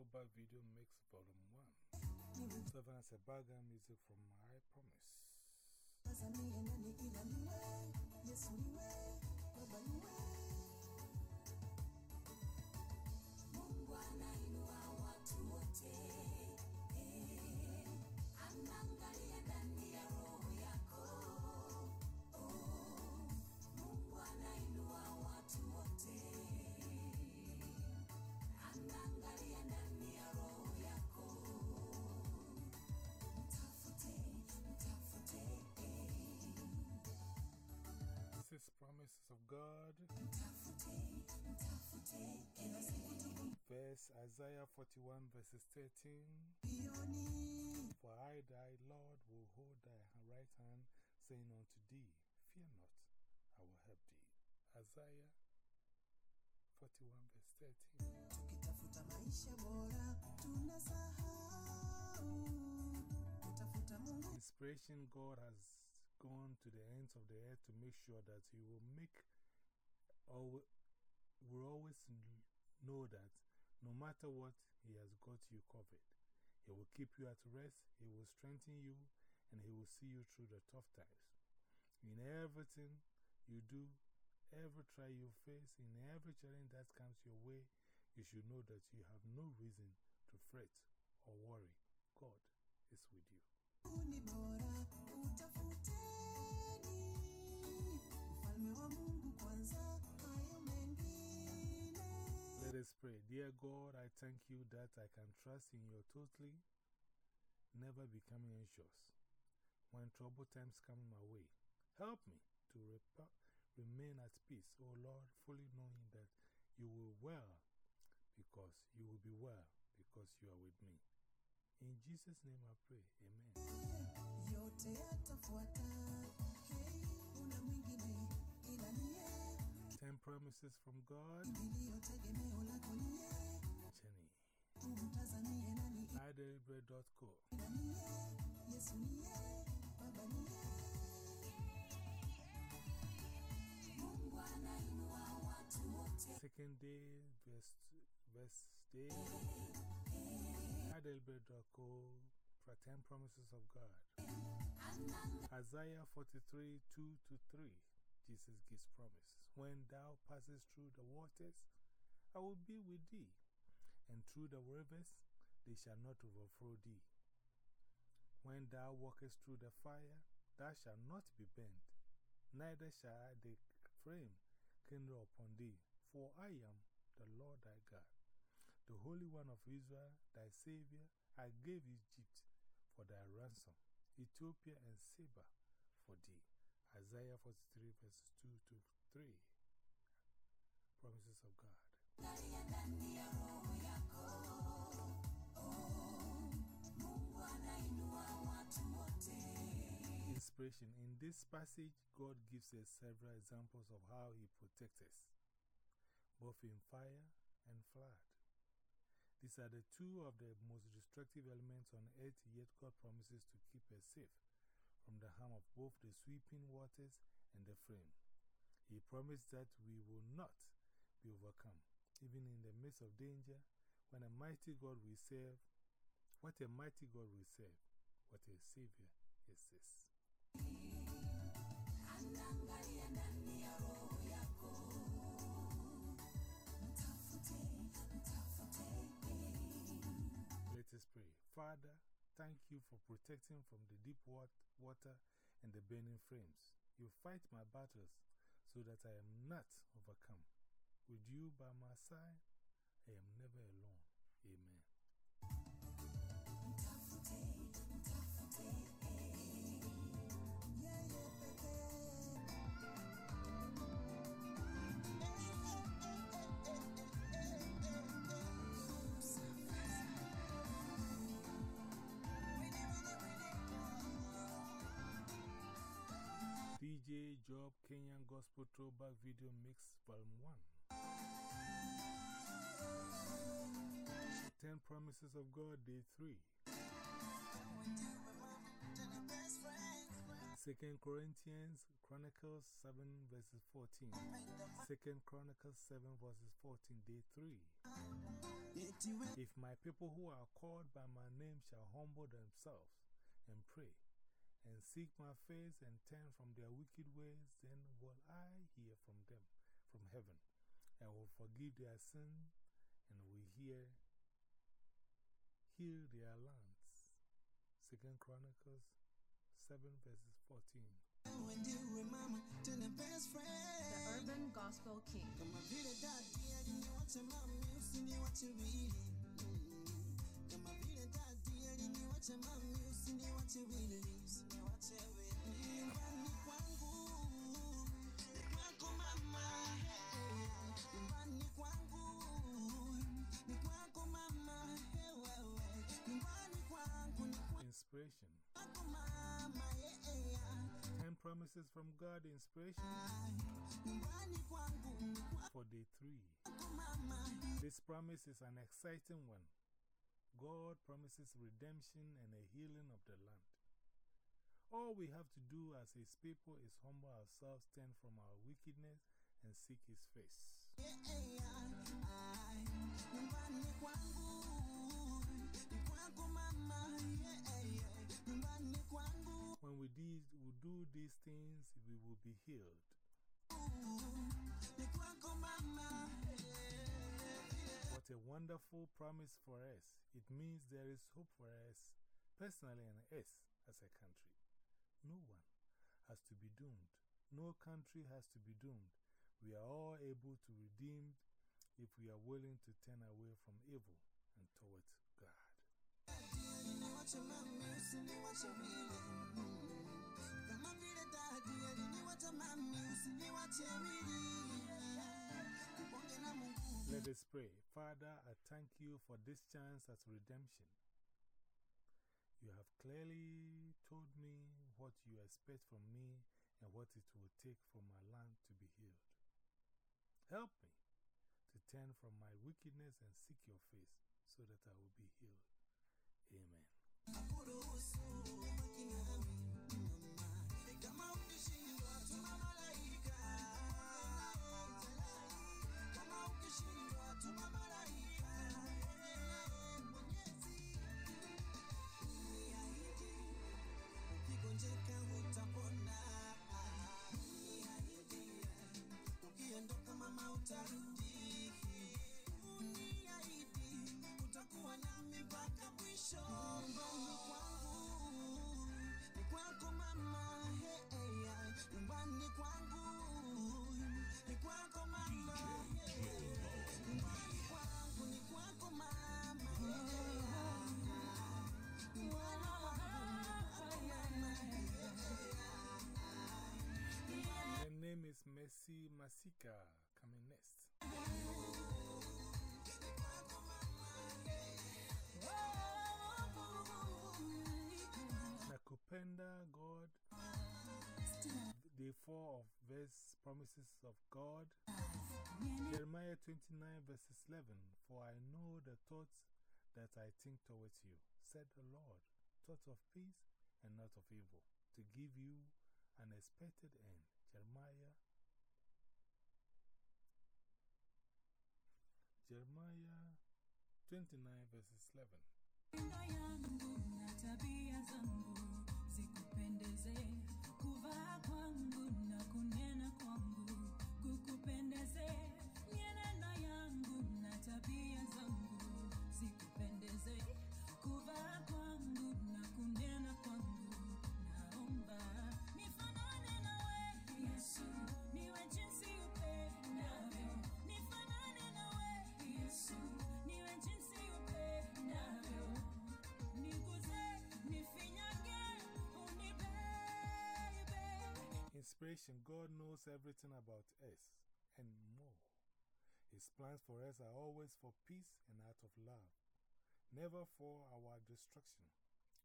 Throwback Video Mix Volume 1. Serving as a background music from I Promise. God. mtafute, mtafute, kila siku Verse Isaiah 41, verses 13. For I, thy Lord, will hold thy right hand, saying unto thee, Fear not, I will help thee. Isaiah 41, verse 13. Tukitafuta maisha bora tunasahau kutafuta Mungu. Inspiration God has gone to the ends of the earth to make sure that He will make, always, will always know that no matter what, He has got you covered. He will keep you at rest, He will strengthen you, and He will see you through the tough times. In everything you do, every trial you face, in every challenge that comes your way, you should know that you have no reason to fret or worry. God is with you. Dear God, I thank you that I can trust in your totally, never becoming anxious. When trouble times come my way, help me to remain at peace, O Lord, fully knowing that you will well, because you will be well, because you are with me. In Jesus' name I pray. Amen. Hey. Ten promises from God. Watu wote. Second day, verse, verse day. iDailyBread.co. For 10 promises of God. Isaiah 43 2 to 3. Jesus gives promises. When thou passest through the waters, I will be with thee, and through the rivers, they shall not overflow thee. When thou walkest through the fire, thou shalt not be burnt, neither shall the flame kindle upon thee. For I am the Lord thy God, the Holy One of Israel, thy Savior. I gave Egypt for thy ransom, Ethiopia and Seba for thee. Isaiah 43, verses 2 to 3. Promises of God. Inspiration. In this passage, God gives us several examples of how He protects us, both in fire and flood. These are the two of the most destructive elements on earth, yet God promises to keep us safe from the harm of both the sweeping waters and the flame. He promised that we will not be overcome, even in the midst of danger. When a mighty God we serve, what a mighty God we serve, what a Savior is this. Thank you for protecting from the deep water and the burning flames. You fight my battles so that I am not overcome. With you by my side, I am never alone. Amen. Mtafute, mtafute. Job Kenyan Gospel Throwback Video Mix Volume 1. 10 Promises of God, Day 3. Second Corinthians Chronicles 7 verses 14. Second Chronicles 7 verses 14, day 3. If my people who are called by my name shall humble themselves and pray and seek my face and turn from their wicked ways, then will I hear from them from heaven and will forgive their sin and will hear, heal their lands. Second Chronicles 7 verses 14. The Urban Gospel King. Inspiration. Ten promises from God, inspiration for day three. This promise is an exciting one. God promises redemption and a healing of the land. All we have to do as His people is humble ourselves, turn from our wickedness, and seek His face. When we, de we do these things, we will be healed. A wonderful promise for us. It means there is hope for us personally and us as a country. No one has to be doomed. No country has to be doomed. We are all able to redeem if we are willing to turn away from evil and towards God. Mm-hmm. Let us pray. Father, I thank you for this chance at redemption. You have clearly told me what you expect from me and what it will take for my land to be healed. Help me to turn from my wickedness and seek your face so that I will be healed. Amen. mauta uniahidi utakuwa nami mpaka mwisho nyumbani kwangu ni kwako mama nyumbani nyumbani kwangu ni kwako mama name is Messi Masika. Nakupenda God, day 4 of verse promises of God. Jeremiah 29 verses 11 For I know the thoughts that I think towards you, said the Lord, thoughts of peace and not of evil, to give you an expected end. Jeremiah Jeremiah 29 verses 11. Usikupendeze kuvaa kwangu na kunena kwangu, kukupendeze. Mienendo yangu na tabia zangu, zikupendeze. Kuvaa kwangu na kunena Inspiration God knows everything about us and more. His plans for us are always for peace and out of love, never for our destruction.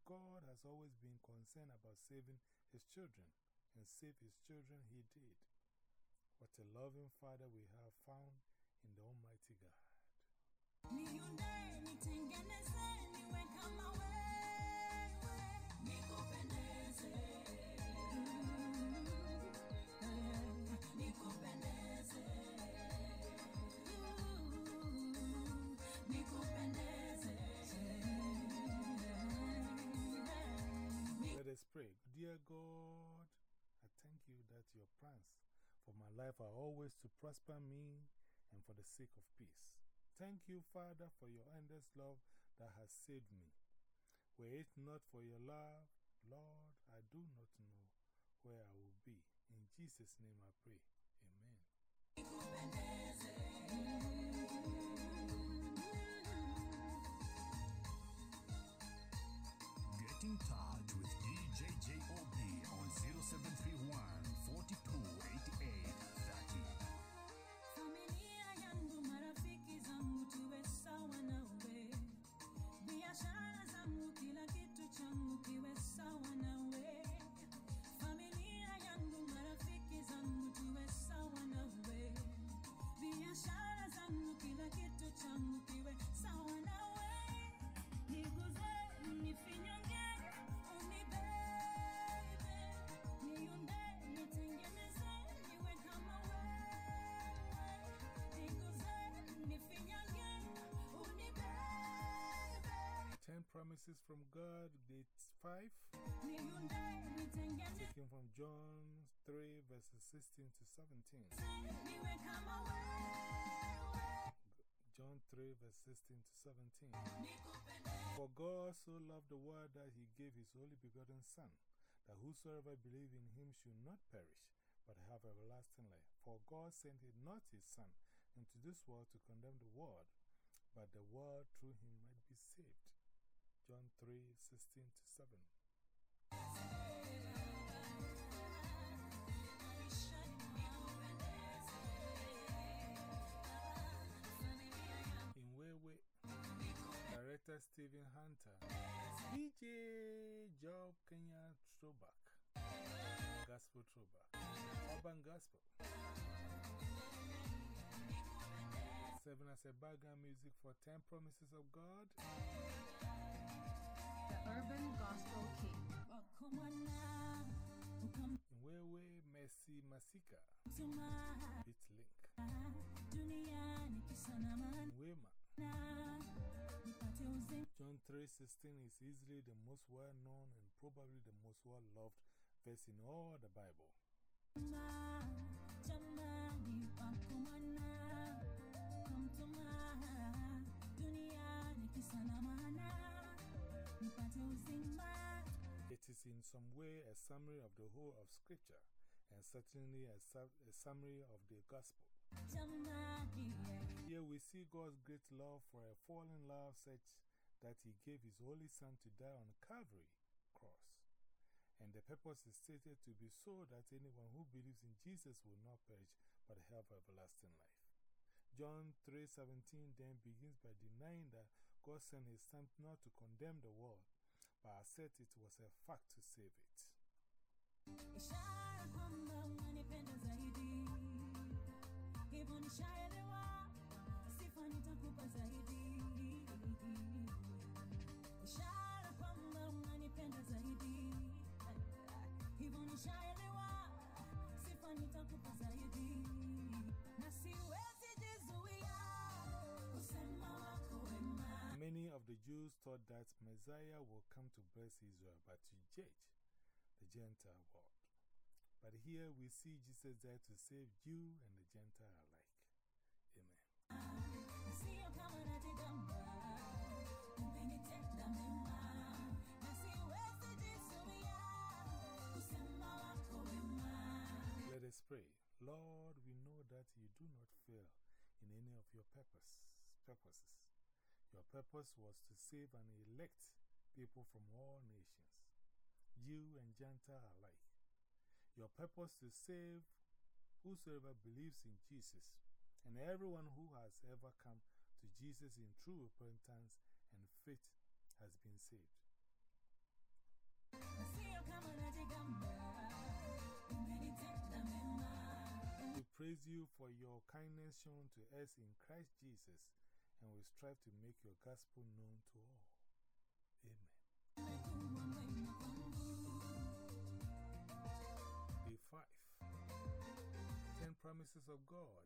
God has always been concerned about saving His children, and save His children He did. What a loving Father we have found in the Almighty God. Pray. Dear God, I thank you that your plans for my life are always to prosper me and for the sake of peace. Thank you, Father, for your endless love that has saved me. Were it not for your love, Lord, I do not know where I will be. In Jesus' name I pray. Amen. Get in promises from God, date 5, niunde, nitengeneze, taken from John 3, verses 16 to 17. niwe kama wewe. John 3, verse 16 to 17. For God so loved the world that he gave his only begotten Son, that whosoever believe in him should not perish, but have everlasting life. For God sent not his Son into this world to condemn the world, but the world through him. John 3, 16 to 7. In Wewe, director Stephen Hunter, DJ Job Kenya Throwback, Gospel Throwback, Urban Gospel. Serving as a background music for 10 Promises of God. The Urban Gospel King. Wakomana, In Wewe, Mercy Masika, ukamtuma Beat Link. duniani kisa Wema. John 3:16 is easily the most well known and probably the most well loved verse in all the Bible. Jamani, wakomana, ukamtuma duniani kisa na maana, nipate uzima. It is in some way a summary of the whole of Scripture and certainly a, a summary of the Gospel. Here we see God's great love for a fallen love such that He gave His only Son to die on Calvary cross. And the purpose is stated to be so that anyone who believes in Jesus will not perish but have everlasting life. John 3:17 then begins by denying that God sent His Son not to condemn the world, but asserts it was a fact to save it. ishara Many of the Jews thought that Messiah will come to bless Israel, but to judge the Gentile world. But here we see Jesus there to save Jew and the Gentile alike. Amen. Let us pray. Lord, we know that you do not fail in any of your purpose, purposes. Your purpose was to save and elect people from all nations, Jew and Gentile alike. Your purpose to save whosoever believes in Jesus and everyone who has ever come to Jesus in true repentance and faith has been saved. We praise you for your kindness shown to us in Christ Jesus, and we strive to make your gospel known to all. Amen. Day 5 Ten Promises of God.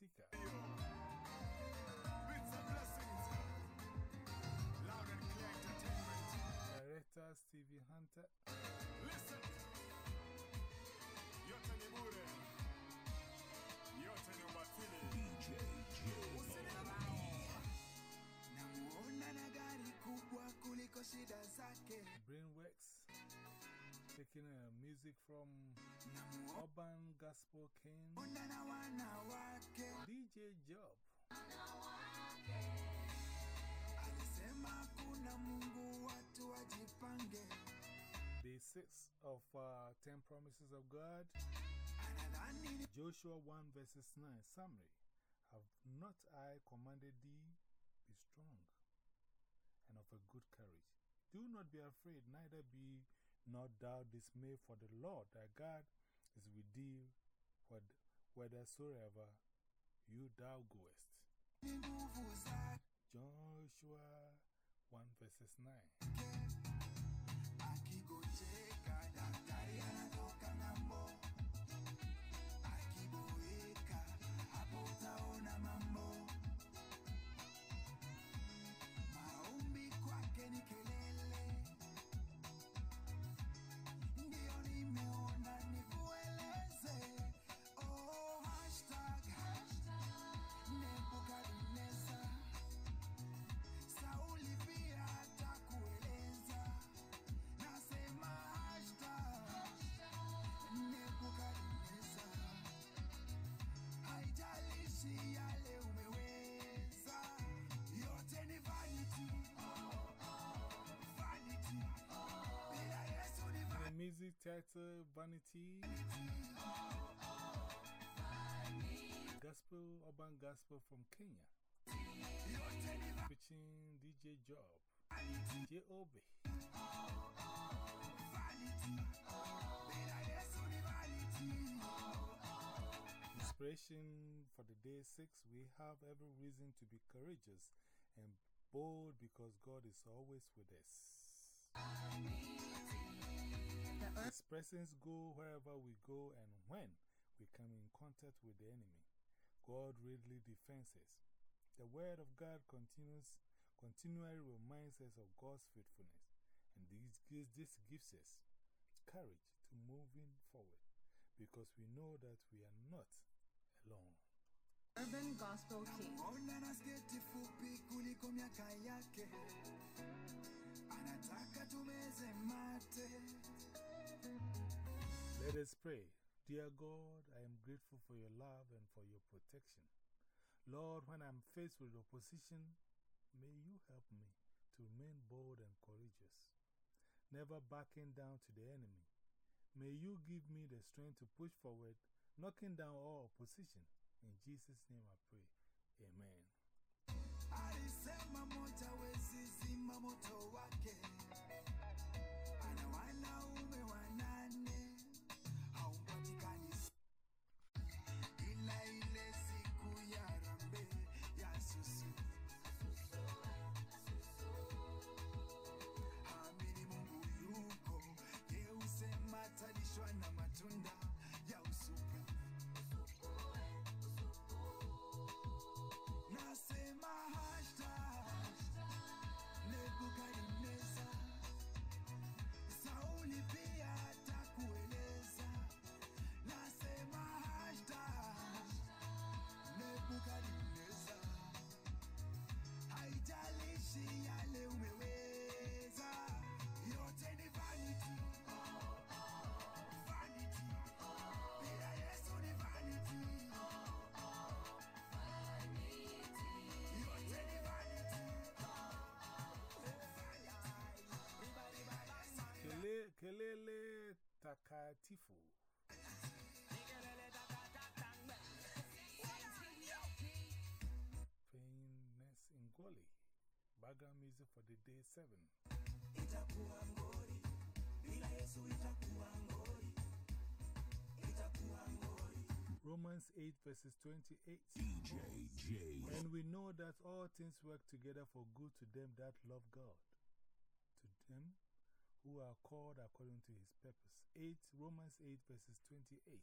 Entertainment. Director Stevie Hunter. Taking uh, music from Urban Gospel King. DJ Job. Alisema kuna Mungu, watu wajipange. Day 6 of uh, 10 Promises of God. Joshua 1 verses 9. Summary. Have not I commanded thee? Be strong and of a good courage. Do not be afraid, neither be not thou dismayed, for the Lord thy God is with thee whithersoever you thou goest. Joshua 1 verses 9. Music title Vanity. Gospel, urban gospel from Kenya. Featuring DJ Job. Yesu ni vanity. Inspiration for the day six. We have every reason to be courageous and bold because God is always with us. His presence go wherever we go and when we come in contact with the enemy. God really defends us. The word of God continues, continually reminds us of God's faithfulness. And this gives, this gives us courage to moving forward because we know that we are not alone. Urban Gospel King. Let us pray. Dear God, I am grateful for your love and for your protection. Lord, when I'm faced with opposition, may you help me to remain bold and courageous, never backing down to the enemy. May you give me the strength to push forward, knocking down all opposition. In Jesus' name I pray. Amen. Alisema moja wezi zima moto wake, ana wanaume wanane, Tifo. Playing next in Goli. Background music for the day 7. Romans 8 verses 28. DJ J. And we know that all things work together for good to them that love God, to them who are called according to his purpose. 8 Romans 8 verses 28.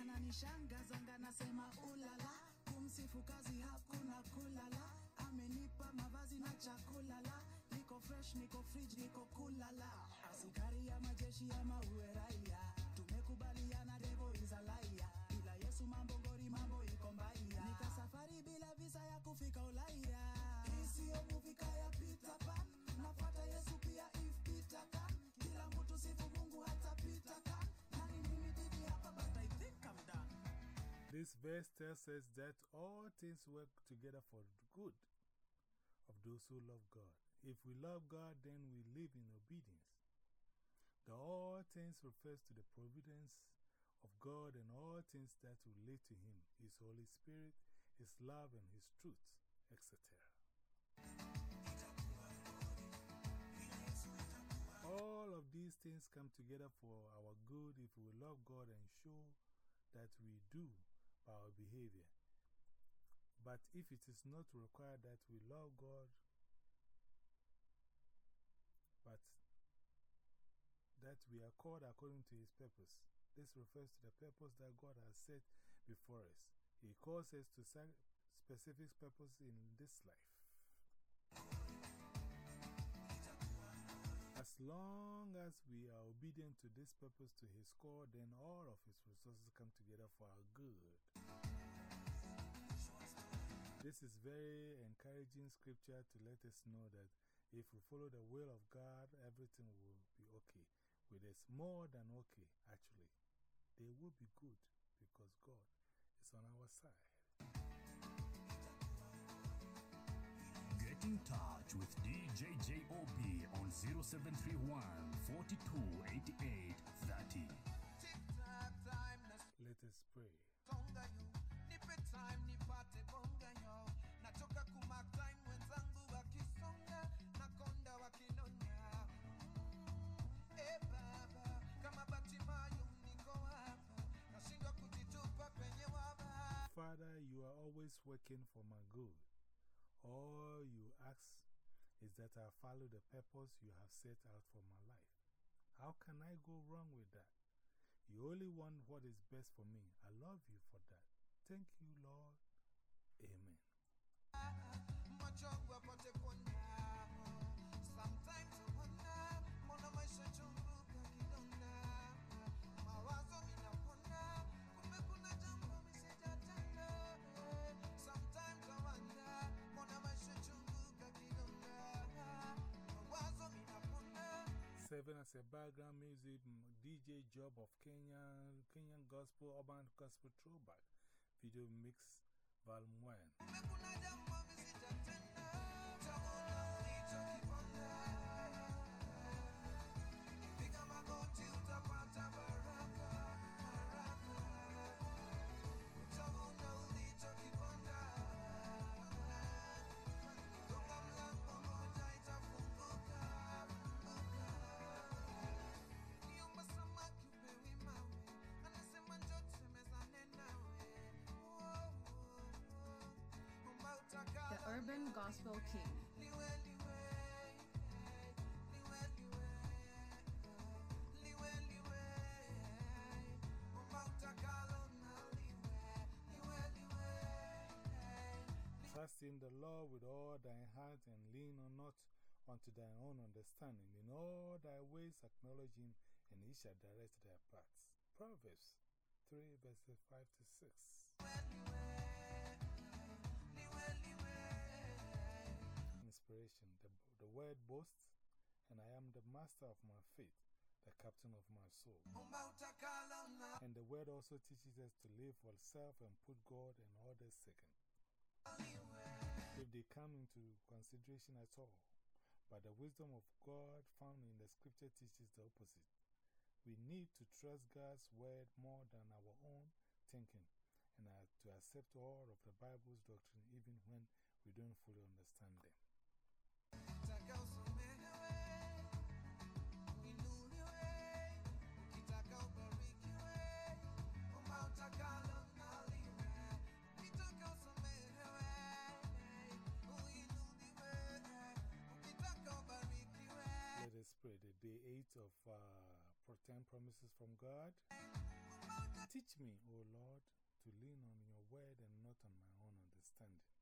Ananishangaza nasema ulala, kumsifu kazi hakuna kulala, amenipa mavazi na niko fresh, niko niko kulala, askari ya majeshi uwe mambo ngori, mambo iko mbaya, nika safari bila visa ya kufika Ulaya, hii siyo movie kaya Peter Pan, nafuata Yesu pia if Peter kila mtu sifu Mungu hata Peter. This verse tells us that all things work together for the good of those who love God. If we love God, then we live in obedience. The all things refers to the providence of God and all things that relate to Him, His Holy Spirit, His love, and His truth, etc. All of these things come together for our good if we love God and show that we do by our behavior. But if it is not required that we love God, but that we are called according to His purpose, this refers to the purpose that God has set before us. He calls us to specific purpose in this life. As long as we are obedient to this purpose, to His call, then all of His resources come together for our good. This is very encouraging scripture to let us know that if we follow the will of God, everything will be okay. With us, more than okay, actually. They will be good because God is on our side. Get in touch with DJ JOB on 0731 42 88 30. Tick-tock time na Let us pray. Father, you are always working for my good. All you ask is that I follow the purpose you have set out for my life. How can I go wrong with that? You only want what is best for me. I love you for that. Thank you, Lord. Amen. Serving as a background music, DJ Job of Kenyan, Kenyan Gospel, Urban Gospel Throwback, Video Mix, Volume 1. Liwe liwe liwe Trust in the Lord with all thine heart and lean on not unto thine own understanding. In all thy ways acknowledge him, and he shall direct thy paths. Proverbs 3 verses 5 to 6. Word boasts, and I am the master of my faith. the captain of my soul. And the word also teaches us to live for self and put God and others second. If they come into consideration at all. But the wisdom of God found in the scripture teaches the opposite. We need to trust God's word more than our own thinking and uh, to accept all of the Bible's doctrine even when we don't fully understand them. Pray the day eight of uh, ten promises from God. Teach me, O Lord, to lean on your word and not on my own understanding.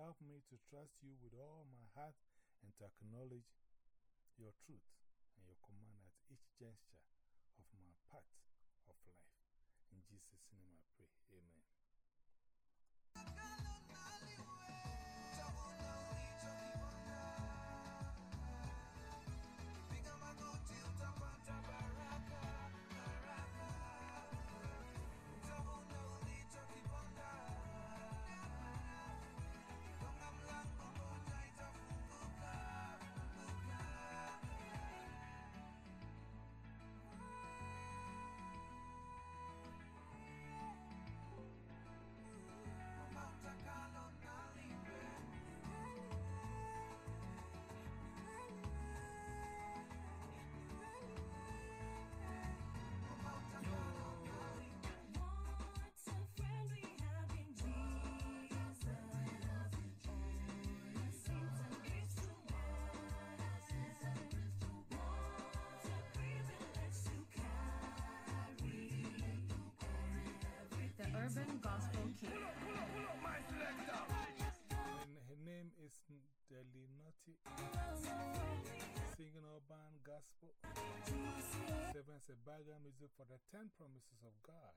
Help me to trust you with all my heart and to acknowledge your truth and your command at each gesture of my path of life. In Jesus' name I pray. Amen. Delinoti, singing urban gospel. Seven is a background music for the ten promises of God.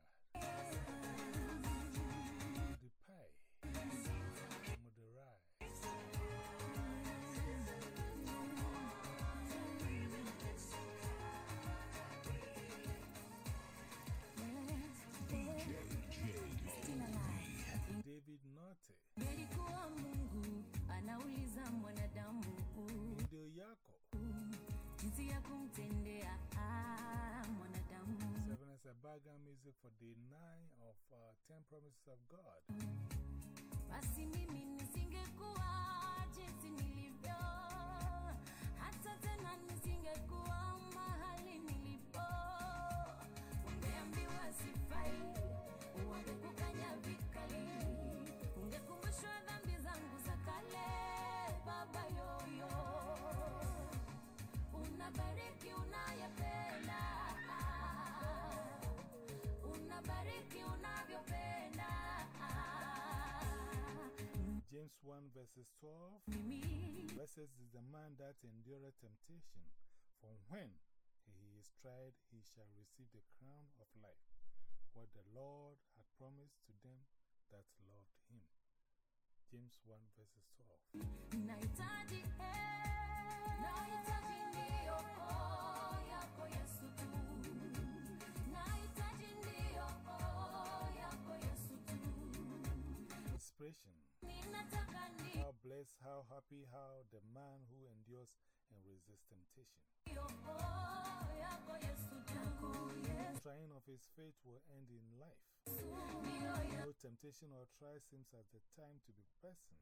Ah. Seven is a background music for day nine of uh, ten promises of God. James 1 verses 12. Mimi Blessed is the man that endureth temptation, for when he is tried, he shall receive the crown of life, what the Lord had promised to them that loved him. James 1 verses 12. Nahitaji eh, nahitaji ndio oh, yako Yesu tu. Nahitaji ndio oh, yako Yesu tu. Inspiration. How blessed, how happy, how the man who endures and resists temptation. yako Yesu tu. Trying of his faith will end in life. No temptation or trial seems at the time to be present,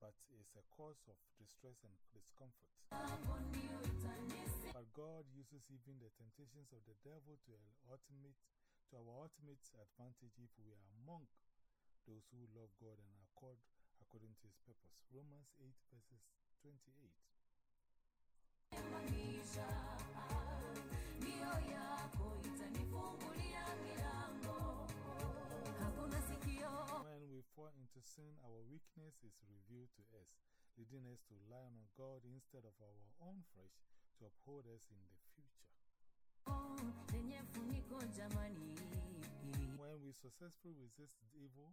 but is a cause of distress and discomfort. yako ndio itanisi. But God uses even the temptations of the devil to, our ultimate, to our ultimate advantage if we are among those who love God and accord according to his purpose. Romans 8 verses 28. Maisha ndio yako itanifungulia milango. Hakuna sikio When we fall into sin, our weakness is revealed to us, leading us to rely on God instead of our own flesh to uphold us in the future. lenye funiko jamani. When we successfully resist evil,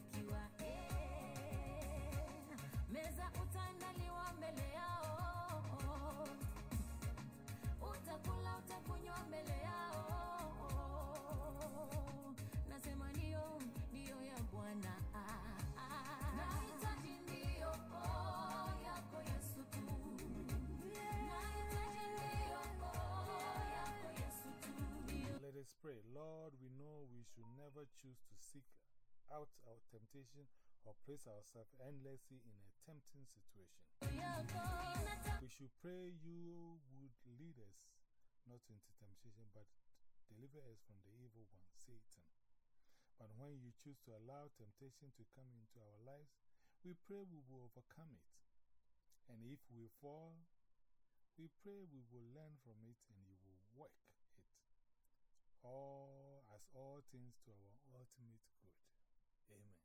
bwana Let us pray. Lord, we know we should never choose to seek out our temptation or place ourselves endlessly in a tempting situation. We should pray you would lead us not into temptation, but deliver us from the evil one, Satan. But when you choose to allow temptation to come into our lives, we pray we will overcome it. And if we fall, we pray we will learn from it and you will work it. All as all things to our ultimate good. Amen.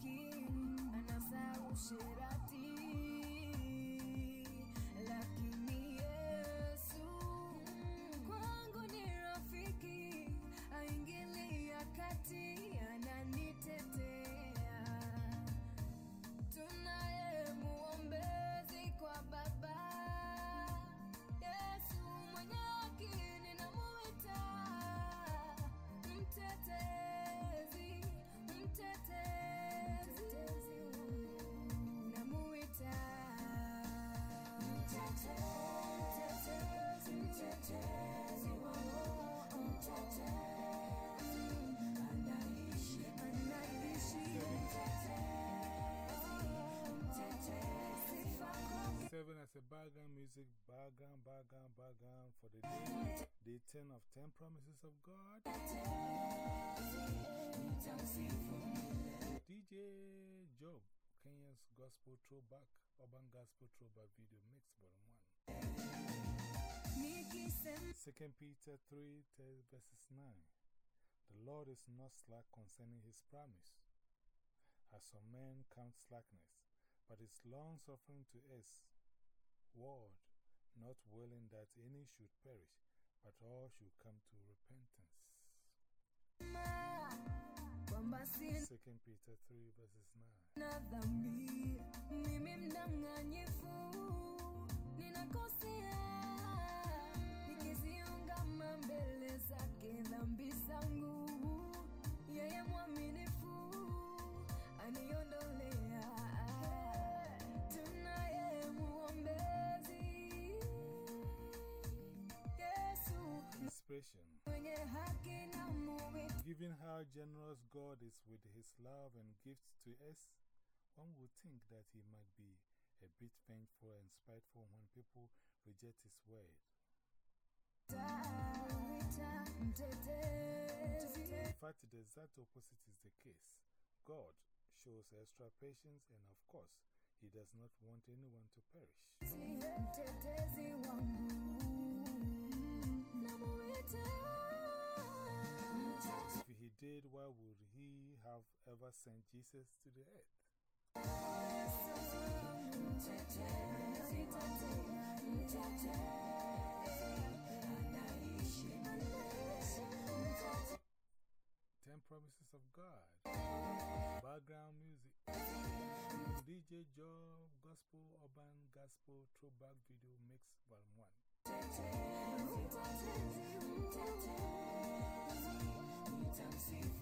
Mnafiki anasa as a background music, background, background, background for the day, day 10 of 10 promises of God. DJ Job, Kenya's gospel throwback, urban gospel throwback video mix, volume 1. 2 Peter 3 10 verses 9. The Lord is not slack concerning his promise, as some men count slackness, but is long suffering to us, word, not willing that any should perish, but all should come to repentance. kwamba 2 Peter 3 verses 9. Muwiti Given how generous God is with his love and gifts to us, one would think that he might be a bit vengeful and spiteful when people reject his word. In fact, the exact opposite is the case. God shows extra patience, and of course, he does not want anyone to perish. If he did, why would he have ever sent Jesus to the earth? Ten Promises of God. Background music. DJ Job Gospel Urban Gospel Throwback Video Mix Volume 1. Tennessee.